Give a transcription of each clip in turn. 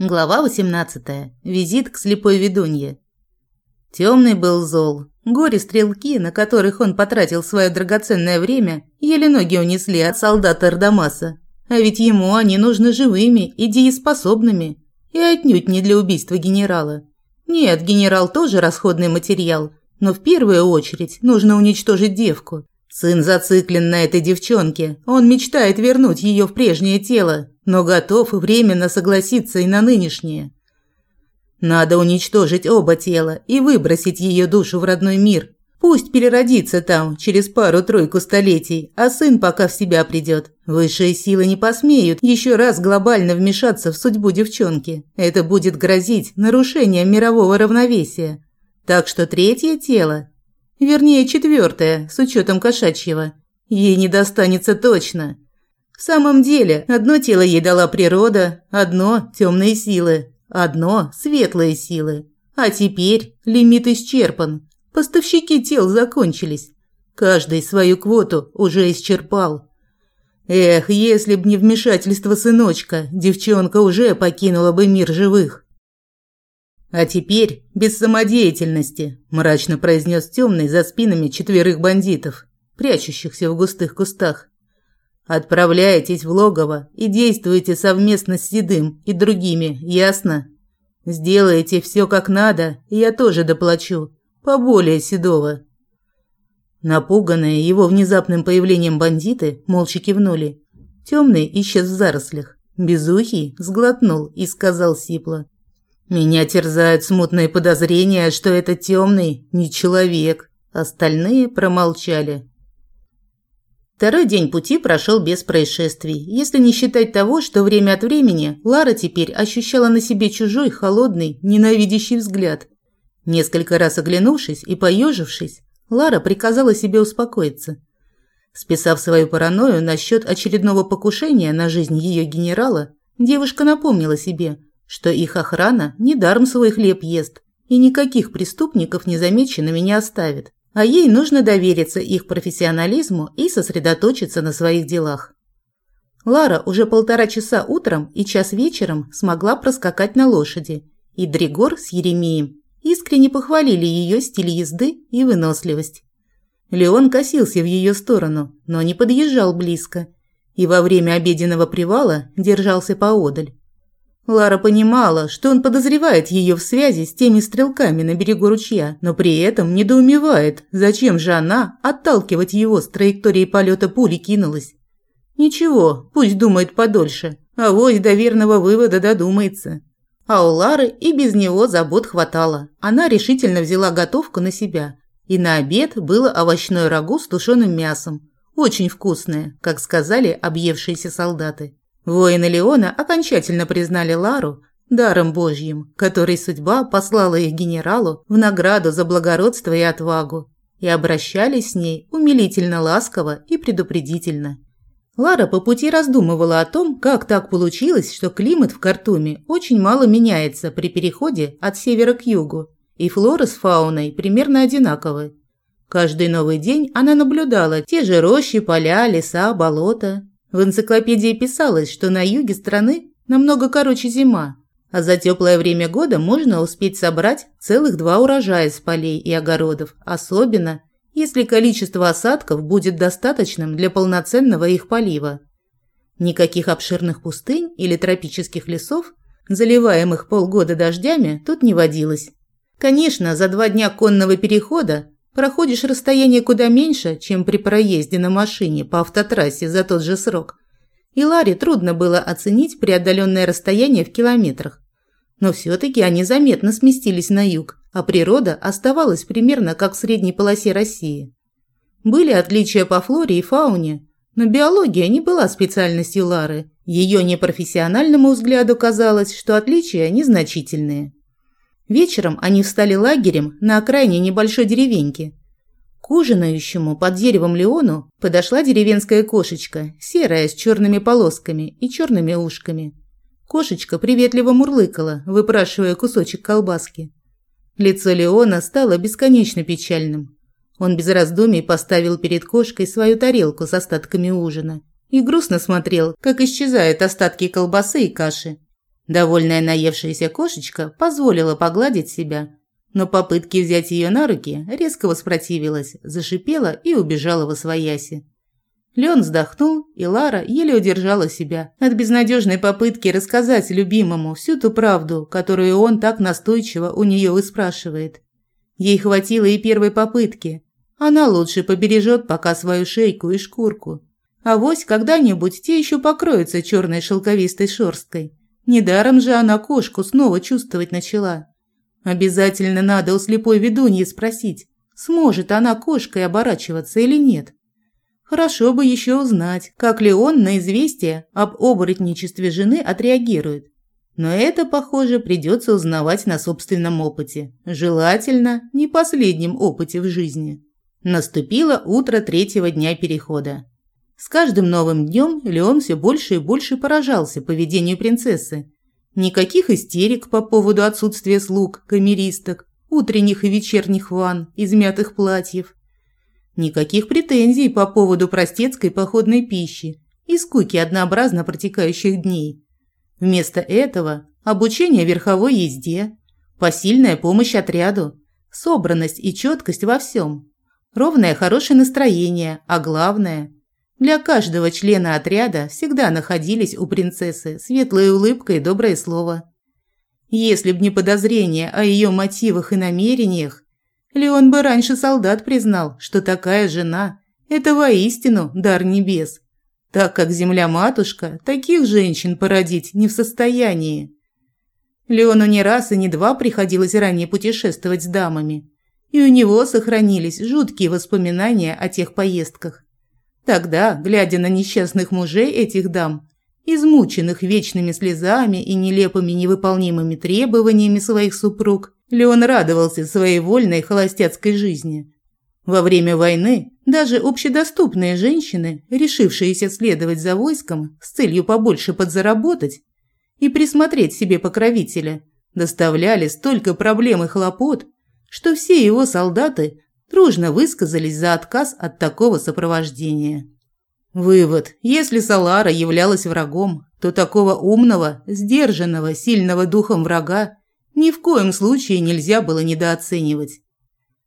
Глава 18. Визит к слепой ведунье. Темный был зол. Горе-стрелки, на которых он потратил свое драгоценное время, еле ноги унесли от солдата Ардамаса. А ведь ему они нужны живыми и дееспособными. И отнюдь не для убийства генерала. Нет, генерал тоже расходный материал, но в первую очередь нужно уничтожить девку. Сын зациклен на этой девчонке. Он мечтает вернуть ее в прежнее тело, но готов временно согласиться и на нынешнее. Надо уничтожить оба тела и выбросить ее душу в родной мир. Пусть переродится там через пару-тройку столетий, а сын пока в себя придет. Высшие силы не посмеют еще раз глобально вмешаться в судьбу девчонки. Это будет грозить нарушением мирового равновесия. Так что третье тело, вернее четвертое, с учетом кошачьего, ей не достанется точно. В самом деле, одно тело ей дала природа, одно – темные силы, одно – светлые силы. А теперь лимит исчерпан. Поставщики тел закончились. Каждый свою квоту уже исчерпал. Эх, если б не вмешательство сыночка, девчонка уже покинула бы мир живых. А теперь без самодеятельности, мрачно произнес темный за спинами четверых бандитов, прячущихся в густых кустах. Отправляйтесь в логово и действуйте совместно с Седым и другими, ясно? Сделайте все как надо, и я тоже доплачу, поболее Седова. Напуганные его внезапным появлением бандиты молча кивнули. Темный исчез в зарослях. Безухий сглотнул и сказал сипло. «Меня терзают смутные подозрения, что этот темный не человек». Остальные промолчали. Второй день пути прошел без происшествий, если не считать того, что время от времени Лара теперь ощущала на себе чужой, холодный, ненавидящий взгляд. Несколько раз оглянувшись и поежившись, Лара приказала себе успокоиться. Списав свою паранойю насчет очередного покушения на жизнь ее генерала, девушка напомнила себе, что их охрана недаром свой хлеб ест и никаких преступников незамеченными не оставит а ей нужно довериться их профессионализму и сосредоточиться на своих делах. Лара уже полтора часа утром и час вечером смогла проскакать на лошади, и Дригор с Еремеем искренне похвалили ее стиль езды и выносливость. Леон косился в ее сторону, но не подъезжал близко, и во время обеденного привала держался поодаль. Лара понимала, что он подозревает ее в связи с теми стрелками на берегу ручья, но при этом недоумевает, зачем же она отталкивать его с траектории полета пули кинулась. Ничего, пусть думает подольше, а вось до верного вывода додумается. А у Лары и без него забот хватало. Она решительно взяла готовку на себя. И на обед было овощное рагу с тушеным мясом. Очень вкусное, как сказали объевшиеся солдаты. Воины Леона окончательно признали Лару даром Божьим, который судьба послала их генералу в награду за благородство и отвагу, и обращались с ней умилительно ласково и предупредительно. Лара по пути раздумывала о том, как так получилось, что климат в Картуме очень мало меняется при переходе от севера к югу, и флора с фауной примерно одинаковы. Каждый новый день она наблюдала те же рощи, поля, леса, болота, в энциклопедии писалось, что на юге страны намного короче зима, а за теплое время года можно успеть собрать целых два урожая с полей и огородов, особенно если количество осадков будет достаточным для полноценного их полива. Никаких обширных пустынь или тропических лесов, заливаемых полгода дождями, тут не водилось. Конечно, за два дня конного перехода проходишь расстояние куда меньше, чем при проезде на машине по автотрассе за тот же срок. И Ларе трудно было оценить преодоленное расстояние в километрах. Но все-таки они заметно сместились на юг, а природа оставалась примерно как в средней полосе России. Были отличия по флоре и фауне, но биология не была специальностью Лары. Ее непрофессиональному взгляду казалось, что отличия незначительные. Вечером они встали лагерем на окраине небольшой деревеньки. К ужинающему под деревом Леону подошла деревенская кошечка, серая с черными полосками и черными ушками. Кошечка приветливо мурлыкала, выпрашивая кусочек колбаски. Лицо Леона стало бесконечно печальным. Он без раздумий поставил перед кошкой свою тарелку с остатками ужина и грустно смотрел, как исчезают остатки колбасы и каши. Довольная наевшаяся кошечка позволила погладить себя, но попытки взять ее на руки резко воспротивилась, зашипела и убежала во свояси. Леон вздохнул, и Лара еле удержала себя от безнадежной попытки рассказать любимому всю ту правду, которую он так настойчиво у нее выспрашивает. Ей хватило и первой попытки. Она лучше побережет пока свою шейку и шкурку. А вось когда-нибудь те еще покроются черной шелковистой шерсткой. Недаром же она кошку снова чувствовать начала. Обязательно надо у слепой ведуньи спросить, сможет она кошкой оборачиваться или нет. Хорошо бы еще узнать, как ли он на известие об оборотничестве жены отреагирует. Но это, похоже, придется узнавать на собственном опыте. Желательно, не последнем опыте в жизни. Наступило утро третьего дня перехода. С каждым новым днем Леон все больше и больше поражался поведению принцессы. Никаких истерик по поводу отсутствия слуг, камеристок, утренних и вечерних ванн, измятых платьев. Никаких претензий по поводу простецкой походной пищи и скуки однообразно протекающих дней. Вместо этого обучение верховой езде, посильная помощь отряду, собранность и четкость во всем, ровное хорошее настроение, а главное – для каждого члена отряда всегда находились у принцессы светлая улыбка и доброе слово. Если б не подозрение о ее мотивах и намерениях, Леон бы раньше солдат признал, что такая жена – это воистину дар небес, так как земля-матушка таких женщин породить не в состоянии. Леону не раз и не два приходилось ранее путешествовать с дамами, и у него сохранились жуткие воспоминания о тех поездках. Тогда, глядя на несчастных мужей этих дам, измученных вечными слезами и нелепыми невыполнимыми требованиями своих супруг, Леон радовался своей вольной холостяцкой жизни. Во время войны даже общедоступные женщины, решившиеся следовать за войском с целью побольше подзаработать и присмотреть себе покровителя, доставляли столько проблем и хлопот, что все его солдаты дружно высказались за отказ от такого сопровождения. Вывод. Если Салара являлась врагом, то такого умного, сдержанного, сильного духом врага ни в коем случае нельзя было недооценивать.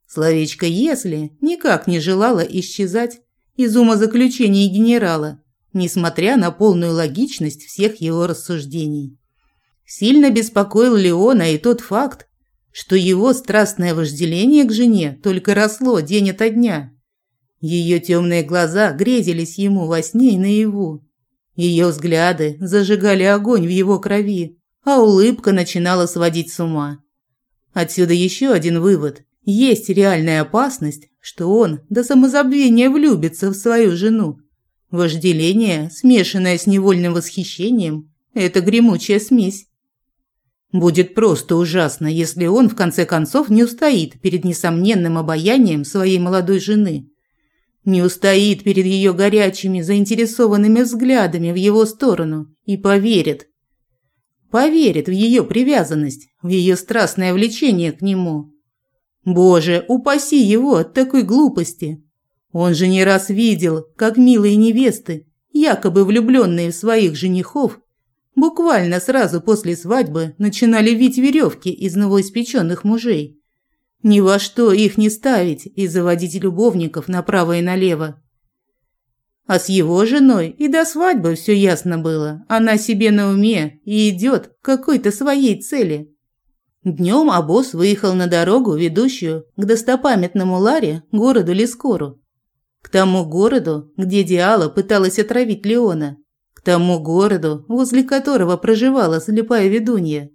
Словечко «если» никак не желало исчезать из умозаключений генерала, несмотря на полную логичность всех его рассуждений. Сильно беспокоил Леона и тот факт, что его страстное вожделение к жене только росло день ото дня. Ее темные глаза грезились ему во сне и наяву. Ее взгляды зажигали огонь в его крови, а улыбка начинала сводить с ума. Отсюда еще один вывод. Есть реальная опасность, что он до самозабвения влюбится в свою жену. Вожделение, смешанное с невольным восхищением, это гремучая смесь. Будет просто ужасно, если он в конце концов не устоит перед несомненным обаянием своей молодой жены. Не устоит перед ее горячими, заинтересованными взглядами в его сторону и поверит, поверит в ее привязанность, в ее страстное влечение к нему. Боже, упаси его от такой глупости. Он же не раз видел, как милые невесты, якобы влюбленные в своих женихов, буквально сразу после свадьбы начинали вить веревки из новоиспеченных мужей. Ни во что их не ставить и заводить любовников направо и налево. А с его женой и до свадьбы все ясно было. Она себе на уме и идет к какой-то своей цели. Днем обоз выехал на дорогу, ведущую к достопамятному Ларе, городу Лискору. К тому городу, где Диала пыталась отравить Леона. К тому городу, возле которого проживала слепая ведунья.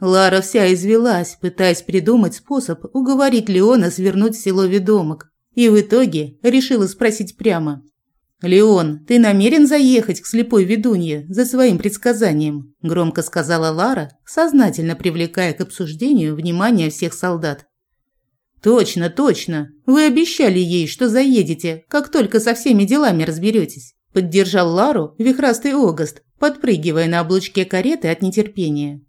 Лара вся извелась, пытаясь придумать способ уговорить Леона свернуть в село Ведомок. И в итоге решила спросить прямо – «Леон, ты намерен заехать к слепой ведунье за своим предсказанием?» – громко сказала Лара, сознательно привлекая к обсуждению внимание всех солдат. «Точно, точно. Вы обещали ей, что заедете, как только со всеми делами разберетесь», – поддержал Лару вихрастый Огост, подпрыгивая на облучке кареты от нетерпения.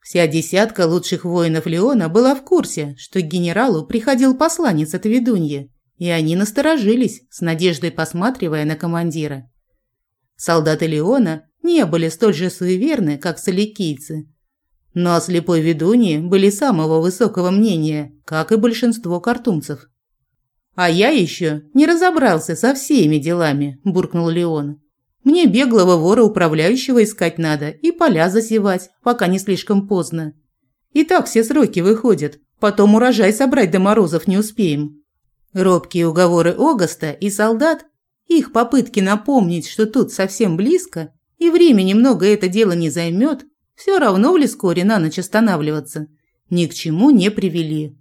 Вся десятка лучших воинов Леона была в курсе, что к генералу приходил посланец от ведуньи, и они насторожились, с надеждой посматривая на командира. Солдаты Леона не были столь же суеверны, как соликийцы. Но о слепой ведуньи были самого высокого мнения, как и большинство картумцев. «А я еще не разобрался со всеми делами», – буркнул Леон. «Мне беглого вора управляющего искать надо и поля засевать, пока не слишком поздно. И так все сроки выходят, потом урожай собрать до морозов не успеем». Робкие уговоры Огоста и солдат, их попытки напомнить, что тут совсем близко, и времени много это дело не займет, все равно в Лискоре на ночь останавливаться, ни к чему не привели.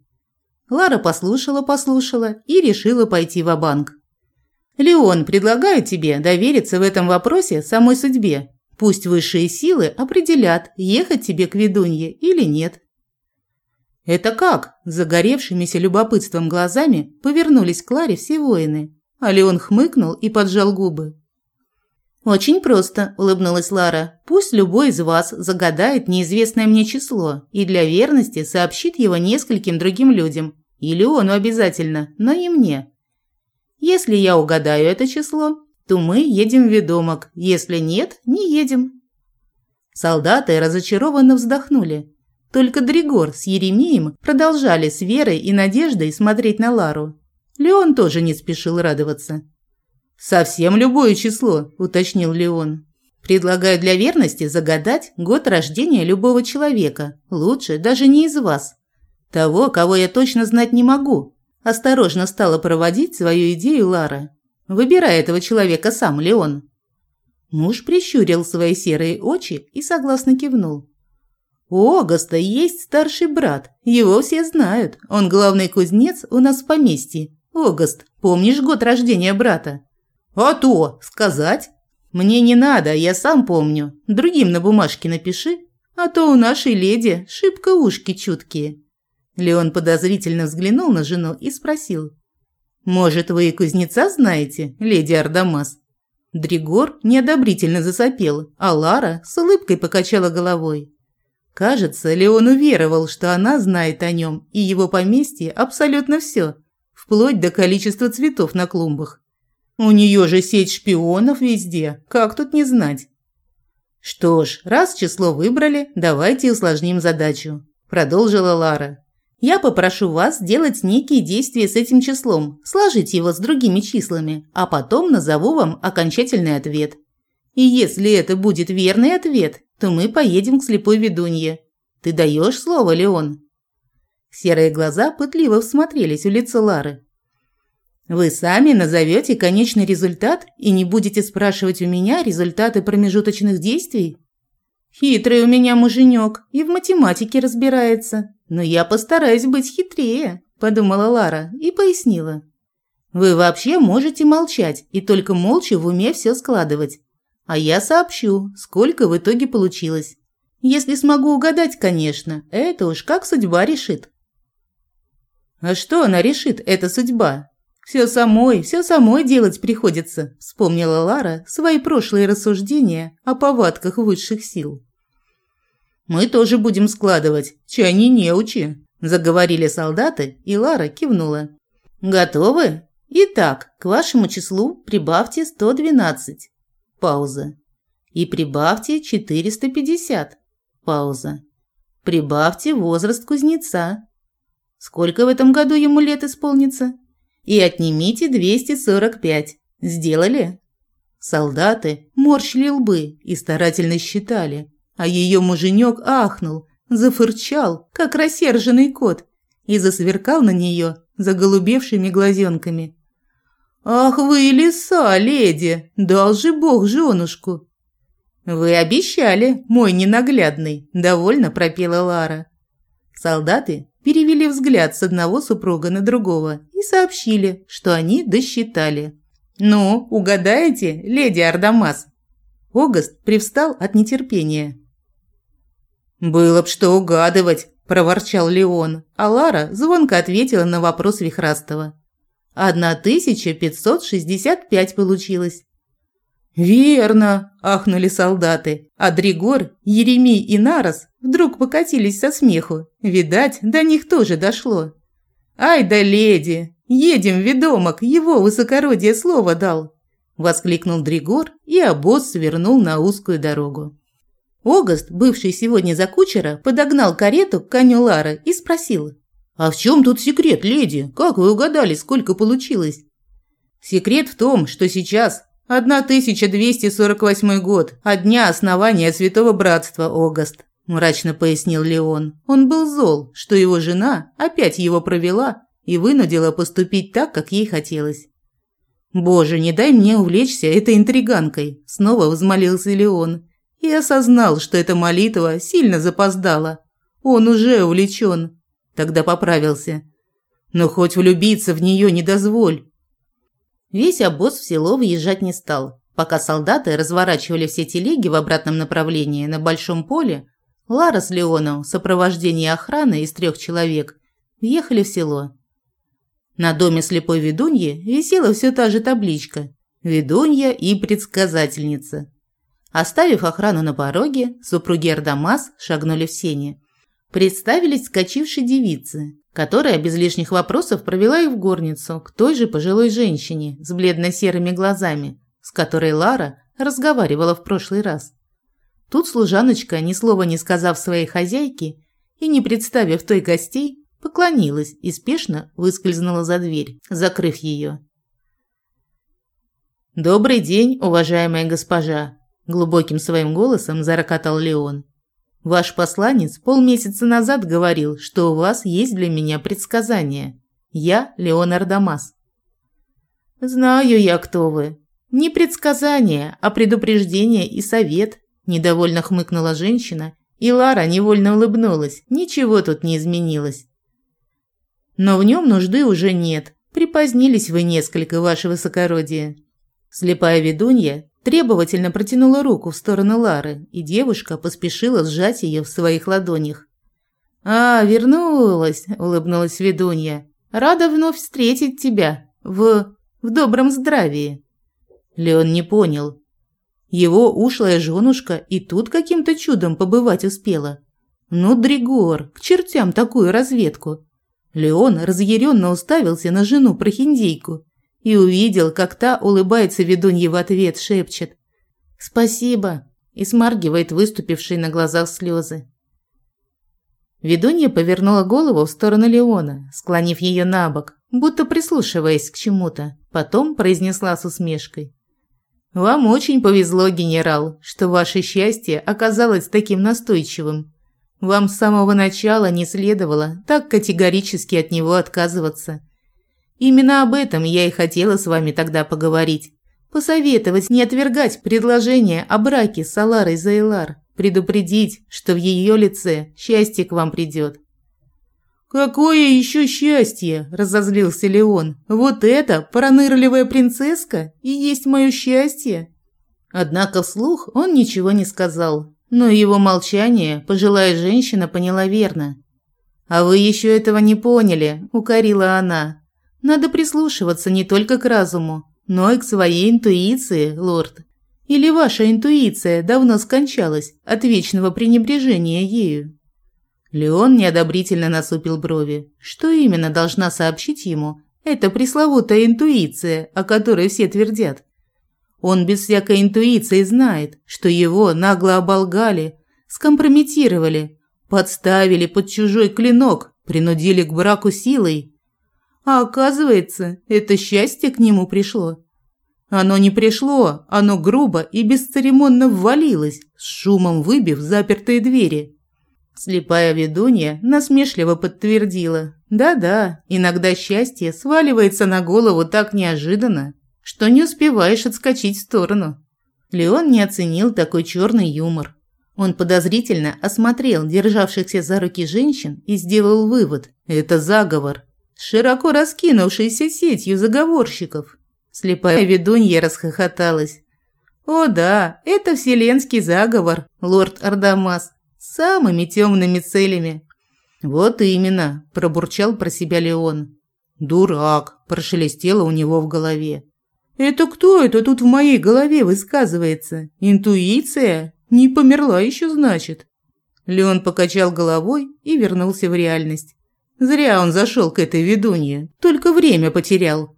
Лара послушала-послушала и решила пойти в банк «Леон, предлагаю тебе довериться в этом вопросе самой судьбе. Пусть высшие силы определят, ехать тебе к ведунье или нет». «Это как?» – загоревшимися любопытством глазами повернулись к Ларе все воины, а Леон хмыкнул и поджал губы. «Очень просто», – улыбнулась Лара. «Пусть любой из вас загадает неизвестное мне число и для верности сообщит его нескольким другим людям. Или он обязательно, но не мне. Если я угадаю это число, то мы едем в ведомок. Если нет, не едем. Солдаты разочарованно вздохнули. Только Дригор с Еремеем продолжали с верой и надеждой смотреть на Лару. Леон тоже не спешил радоваться. «Совсем любое число», – уточнил Леон. «Предлагаю для верности загадать год рождения любого человека. Лучше даже не из вас. Того, кого я точно знать не могу. Осторожно стала проводить свою идею Лара. Выбирай этого человека сам, Леон. Муж прищурил свои серые очи и согласно кивнул. У Огаста есть старший брат. Его все знают. Он главный кузнец у нас в поместье. Огаст, помнишь год рождения брата? А то, сказать? Мне не надо, я сам помню. Другим на бумажке напиши, а то у нашей леди шибко ушки чуткие. Леон подозрительно взглянул на жену и спросил. «Может, вы и кузнеца знаете, леди Ардамас?» Дригор неодобрительно засопел, а Лара с улыбкой покачала головой. Кажется, Леон уверовал, что она знает о нем и его поместье абсолютно все, вплоть до количества цветов на клумбах. У нее же сеть шпионов везде, как тут не знать? Что ж, раз число выбрали, давайте усложним задачу, продолжила Лара. Я попрошу вас сделать некие действия с этим числом, сложить его с другими числами, а потом назову вам окончательный ответ. И если это будет верный ответ, то мы поедем к слепой ведунье. Ты даешь слово, Леон?» Серые глаза пытливо всмотрелись в лицо Лары. «Вы сами назовете конечный результат и не будете спрашивать у меня результаты промежуточных действий?» «Хитрый у меня муженек и в математике разбирается», «Но я постараюсь быть хитрее», – подумала Лара и пояснила. «Вы вообще можете молчать и только молча в уме все складывать. А я сообщу, сколько в итоге получилось. Если смогу угадать, конечно, это уж как судьба решит». «А что она решит, эта судьба?» «Все самой, все самой делать приходится», – вспомнила Лара свои прошлые рассуждения о повадках высших сил. Мы тоже будем складывать, че они неучи», – заговорили солдаты, и Лара кивнула. «Готовы? Итак, к вашему числу прибавьте 112». Пауза. «И прибавьте 450». Пауза. «Прибавьте возраст кузнеца». Сколько в этом году ему лет исполнится? И отнимите 245. Сделали? Солдаты морщили лбы и старательно считали. А ее муженек ахнул, зафырчал, как рассерженный кот, и засверкал на нее заголубевшими глазенками. «Ах вы лиса, леди! Дал же бог женушку!» «Вы обещали, мой ненаглядный!» – довольно пропела Лара. Солдаты перевели взгляд с одного супруга на другого и сообщили, что они досчитали. «Ну, угадаете, леди Ардамас?» Огаст привстал от нетерпения. «Было б что угадывать», – проворчал Леон, а Лара звонко ответила на вопрос Вихрастова. «Одна тысяча пятьсот шестьдесят пять получилось». «Верно!» – ахнули солдаты, а Дригор, Еремей и Нарос вдруг покатились со смеху. Видать, до них тоже дошло. «Ай да леди! Едем ведомок, его высокородие слово дал!» воскликнул Дригор, и обоз свернул на узкую дорогу. Огаст, бывший сегодня за кучера, подогнал карету к коню Лары и спросил. «А в чем тут секрет, леди? Как вы угадали, сколько получилось?» «Секрет в том, что сейчас 1248 год, от дня основания Святого Братства, Огаст», – мрачно пояснил Леон. Он был зол, что его жена опять его провела и вынудила поступить так, как ей хотелось. «Боже, не дай мне увлечься этой интриганкой», – снова взмолился Леон и осознал, что эта молитва сильно запоздала. Он уже увлечен. Тогда поправился. Но хоть влюбиться в нее не дозволь. Весь обоз в село въезжать не стал. Пока солдаты разворачивали все телеги в обратном направлении на большом поле, Лара с Леоном в сопровождении охраны из трех человек въехали в село. На доме слепой ведуньи висела все та же табличка «Ведунья и предсказательница». Оставив охрану на пороге, супруги Ардамас шагнули в сени. Представились скачившей девицы, которая без лишних вопросов провела их в горницу к той же пожилой женщине с бледно-серыми глазами, с которой Лара разговаривала в прошлый раз. Тут служаночка, ни слова не сказав своей хозяйке и не представив той гостей, поклонилась и спешно выскользнула за дверь, закрыв ее. «Добрый день, уважаемая госпожа!» Глубоким своим голосом зарокотал Леон. Ваш посланец полмесяца назад говорил, что у вас есть для меня предсказание. Я Леон Ардамас. Знаю я, кто вы. Не предсказание, а предупреждение и совет, недовольно хмыкнула женщина, и Лара невольно улыбнулась. Ничего тут не изменилось. Но в нем нужды уже нет. Припозднились вы несколько, ваше высокородие. Слепая ведунья Требовательно протянула руку в сторону Лары, и девушка поспешила сжать ее в своих ладонях. «А, вернулась!» – улыбнулась ведунья. «Рада вновь встретить тебя в... в добром здравии». Леон не понял. Его ушлая женушка и тут каким-то чудом побывать успела. Ну, Дригор, к чертям такую разведку. Леон разъяренно уставился на жену прохиндейку и увидел, как та улыбается ведунье в ответ, шепчет «Спасибо» и смаргивает выступившие на глазах слезы. Ведунья повернула голову в сторону Леона, склонив ее на бок, будто прислушиваясь к чему-то, потом произнесла с усмешкой. «Вам очень повезло, генерал, что ваше счастье оказалось таким настойчивым. Вам с самого начала не следовало так категорически от него отказываться. Именно об этом я и хотела с вами тогда поговорить. Посоветовать не отвергать предложение о браке с Аларой Зайлар, предупредить, что в ее лице счастье к вам придет. «Какое еще счастье!» – разозлился Леон. «Вот это, пронырливая принцесска, и есть мое счастье!» Однако вслух он ничего не сказал, но его молчание пожилая женщина поняла верно. «А вы еще этого не поняли», – укорила она. Надо прислушиваться не только к разуму, но и к своей интуиции, лорд. Или ваша интуиция давно скончалась от вечного пренебрежения ею? Леон неодобрительно насупил брови. Что именно должна сообщить ему эта пресловутая интуиция, о которой все твердят? Он без всякой интуиции знает, что его нагло оболгали, скомпрометировали, подставили под чужой клинок, принудили к браку силой а оказывается, это счастье к нему пришло. Оно не пришло, оно грубо и бесцеремонно ввалилось, с шумом выбив запертые двери. Слепая ведунья насмешливо подтвердила. Да-да, иногда счастье сваливается на голову так неожиданно, что не успеваешь отскочить в сторону. Леон не оценил такой черный юмор. Он подозрительно осмотрел державшихся за руки женщин и сделал вывод – это заговор широко раскинувшейся сетью заговорщиков. Слепая ведунья расхохоталась. «О да, это вселенский заговор, лорд Ардамас, с самыми темными целями». «Вот именно», – пробурчал про себя Леон. «Дурак», – прошелестело у него в голове. «Это кто это тут в моей голове высказывается? Интуиция? Не померла еще, значит?» Леон покачал головой и вернулся в реальность. Зря он зашел к этой ведунье, только время потерял.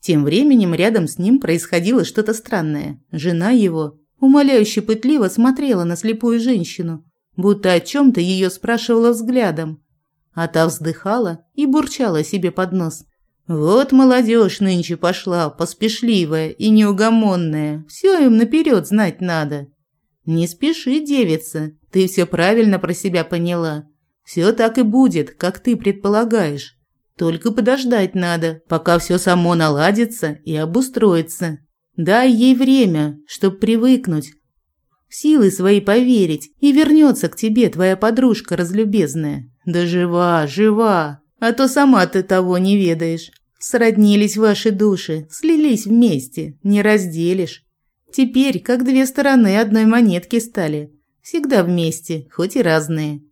Тем временем рядом с ним происходило что-то странное. Жена его, умоляюще пытливо смотрела на слепую женщину, будто о чем-то ее спрашивала взглядом. А та вздыхала и бурчала себе под нос. «Вот молодежь нынче пошла, поспешливая и неугомонная. Все им наперед знать надо». «Не спеши, девица, ты все правильно про себя поняла. Все так и будет, как ты предполагаешь. Только подождать надо, пока все само наладится и обустроится. Дай ей время, чтоб привыкнуть, в силы свои поверить, и вернется к тебе твоя подружка разлюбезная. Да жива, жива, а то сама ты того не ведаешь. Сроднились ваши души, слились вместе, не разделишь. Теперь как две стороны одной монетки стали. Всегда вместе, хоть и разные.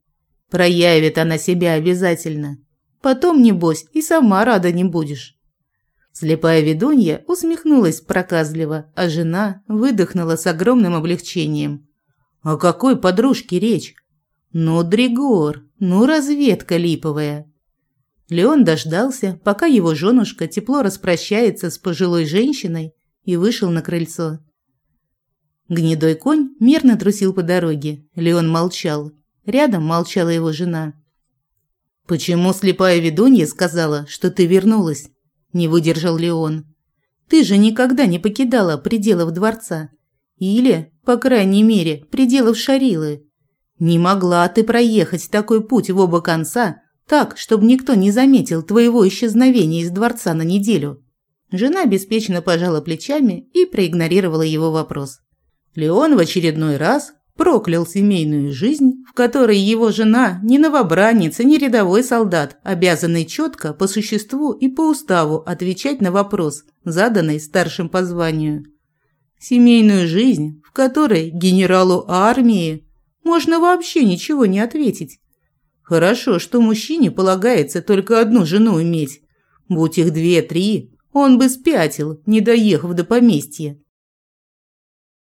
Проявит она себя обязательно. Потом, небось, и сама рада не будешь. Слепая ведунья усмехнулась проказливо, а жена выдохнула с огромным облегчением. «О какой подружке речь? Ну, Дригор, ну, разведка липовая!» Леон дождался, пока его женушка тепло распрощается с пожилой женщиной и вышел на крыльцо. Гнедой конь мирно трусил по дороге. Леон молчал. Рядом молчала его жена. «Почему слепая ведунья сказала, что ты вернулась?» Не выдержал Леон. Ты же никогда не покидала пределов дворца. Или, по крайней мере, пределов Шарилы. Не могла ты проехать такой путь в оба конца так, чтобы никто не заметил твоего исчезновения из дворца на неделю. Жена беспечно пожала плечами и проигнорировала его вопрос. Леон в очередной раз проклял семейную жизнь, в которой его жена не новобранец и не рядовой солдат, обязанный четко, по существу и по уставу отвечать на вопрос, заданный старшим по званию. Семейную жизнь, в которой генералу армии можно вообще ничего не ответить. Хорошо, что мужчине полагается только одну жену иметь. Будь их две-три, он бы спятил, не доехав до поместья.